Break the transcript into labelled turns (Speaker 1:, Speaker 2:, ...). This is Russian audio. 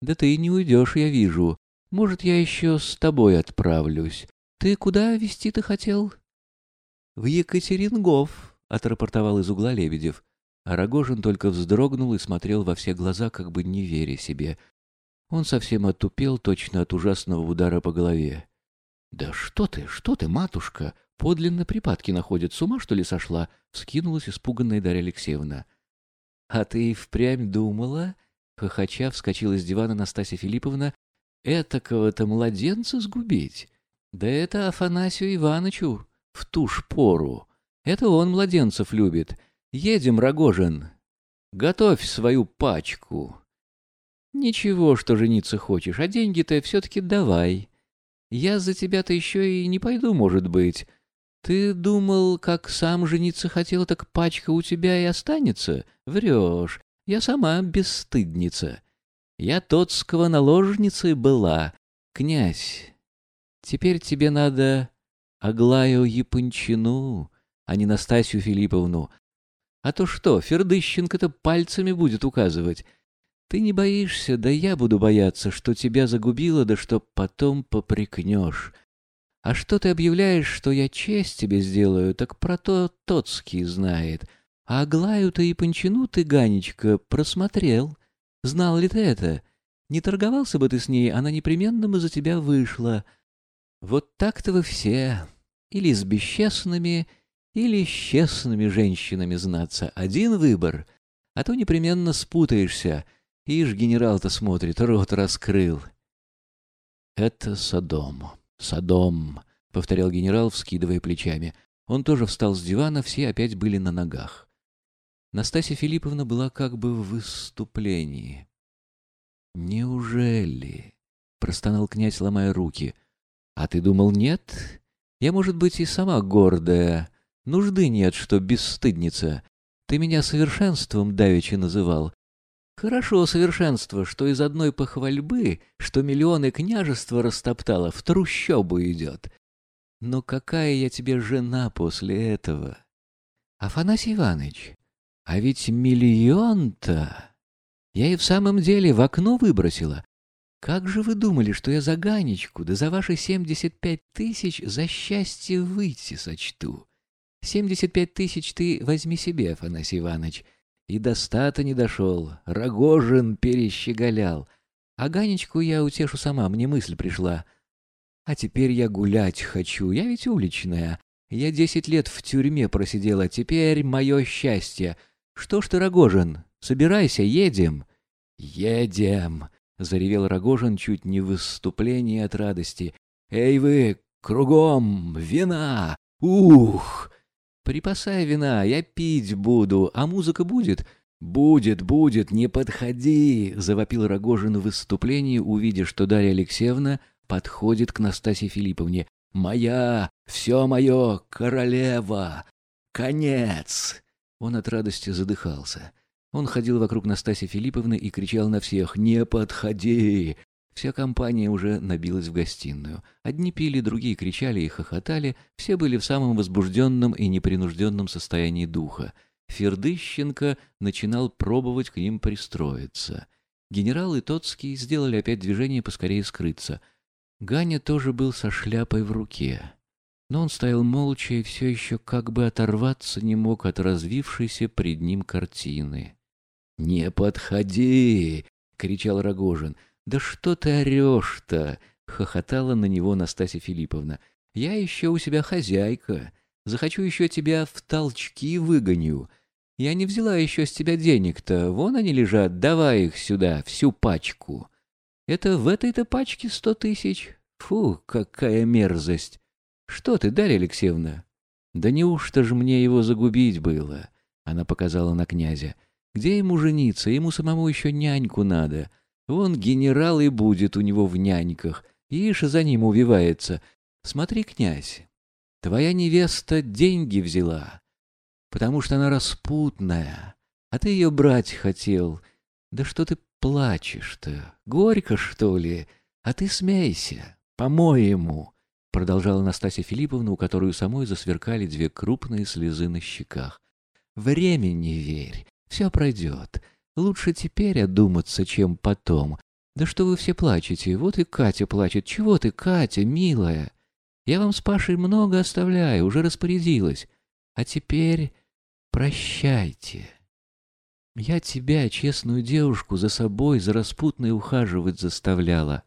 Speaker 1: Да ты не уйдешь, я вижу. Может, я еще с тобой отправлюсь. Ты куда вести-то хотел? В Екатерингов, отрапортовал из угла Лебедев. А Рогожин только вздрогнул и смотрел во все глаза, как бы не веря себе. Он совсем отупел точно от ужасного удара по голове. «Да что ты, что ты, матушка! Подлинно припадки находят. С ума, что ли, сошла?» — вскинулась испуганная Дарья Алексеевна. «А ты и впрямь думала?» — хохоча вскочила с дивана Настасья Филипповна. «Этакого-то младенца сгубить? Да это Афанасию Ивановичу в ту ж пору. Это он младенцев любит. Едем, Рогожин. Готовь свою пачку. Ничего, что жениться хочешь, а деньги-то все-таки давай. Я за тебя-то еще и не пойду, может быть. Ты думал, как сам жениться хотел, так пачка у тебя и останется? Врешь. Я сама бесстыдница. Я тотского наложницей была. Князь, теперь тебе надо Аглаю Япончину, а не Настасью Филипповну. А то что, Фердыщенко-то пальцами будет указывать. Ты не боишься, да я буду бояться, что тебя загубило, да что потом попрекнешь. А что ты объявляешь, что я честь тебе сделаю, так про то Тоцкий знает. А Аглаю-то и Панчину ты, Ганечка, просмотрел. Знал ли ты это? Не торговался бы ты с ней, она непременно бы за тебя вышла. Вот так-то вы все. Или с бесчестными, или с честными женщинами знаться. Один выбор, а то непременно спутаешься. Ишь, генерал-то смотрит, рот раскрыл. Это Содом. Содом, — повторял генерал, вскидывая плечами. Он тоже встал с дивана, все опять были на ногах. Настасья Филипповна была как бы в выступлении. «Неужели?» — простонал князь, ломая руки. «А ты думал, нет? Я, может быть, и сама гордая. Нужды нет, что бесстыдница. Ты меня совершенством давеча называл. Хорошо совершенство, что из одной похвальбы, что миллионы княжества растоптало, в трущобу идет. Но какая я тебе жена после этого? Афанасий Иванович, а ведь миллион-то... Я и в самом деле в окно выбросила. Как же вы думали, что я за Ганечку, да за ваши семьдесят пять тысяч за счастье выйти сочту? Семьдесят пять тысяч ты возьми себе, Афанасий Иванович. И до ста-то не дошел. Рогожин перещеголял. А Ганечку я утешу сама, мне мысль пришла. А теперь я гулять хочу, я ведь уличная. Я десять лет в тюрьме просидела, теперь мое счастье. Что ж ты, Рогожин, собирайся, едем. Едем, заревел Рогожин чуть не в выступлении от радости. Эй вы, кругом, вина! Ух! Припасай вина, я пить буду, а музыка будет? Будет, будет, не подходи, завопил Рогожин в выступлении, увидя, что Дарья Алексеевна подходит к Настасье Филипповне. Моя, все мое, королева, конец. Он от радости задыхался. Он ходил вокруг Настасьи Филипповны и кричал на всех «Не подходи! Вся компания уже набилась в гостиную. Одни пили, другие кричали и хохотали, все были в самом возбужденном и непринужденном состоянии духа. Фердыщенко начинал пробовать к ним пристроиться. Генерал и Тоцкий сделали опять движение поскорее скрыться. Ганя тоже был со шляпой в руке. Но он стоял молча и все еще как бы оторваться не мог от развившейся пред ним картины. «Не подходи!» — кричал Рогожин. «Да что ты орешь-то?» — хохотала на него Настасья Филипповна. «Я еще у себя хозяйка. Захочу еще тебя в толчки выгоню. Я не взяла еще с тебя денег-то. Вон они лежат. Давай их сюда, всю пачку. Это в этой-то пачке сто тысяч? Фу, какая мерзость! Что ты, Дарья Алексеевна?» «Да неужто ж мне его загубить было?» Она показала на князя. «Где ему жениться? Ему самому еще няньку надо. Вон генерал и будет у него в няньках. Ишь, за ним увивается. Смотри, князь, твоя невеста деньги взяла, потому что она распутная, а ты ее брать хотел. Да что ты плачешь-то? Горько, что ли? А ты смейся, по-моему». Продолжала Настасья Филипповна, у которой самой засверкали две крупные слезы на щеках. «Время не верь, все пройдет. Лучше теперь одуматься, чем потом. Да что вы все плачете? Вот и Катя плачет. Чего ты, Катя, милая? Я вам с Пашей много оставляю, уже распорядилась. А теперь прощайте. Я тебя, честную девушку, за собой, за распутной ухаживать заставляла.